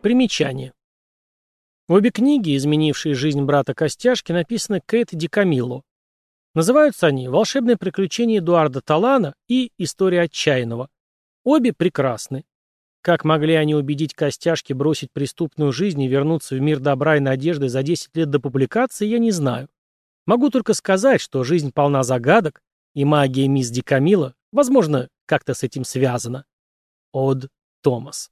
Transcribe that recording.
Примечание. Обе книги, изменившие жизнь брата Костяшки, написаны Кейт Ди Камилло. Называются они «Волшебное приключение Эдуарда Талана» и «История отчаянного». Обе прекрасны. Как могли они убедить Костяшки бросить преступную жизнь и вернуться в мир добра и надежды за 10 лет до публикации, я не знаю. Могу только сказать, что жизнь полна загадок, и магия мисс Дикамила, возможно, как-то с этим связана. Од Томас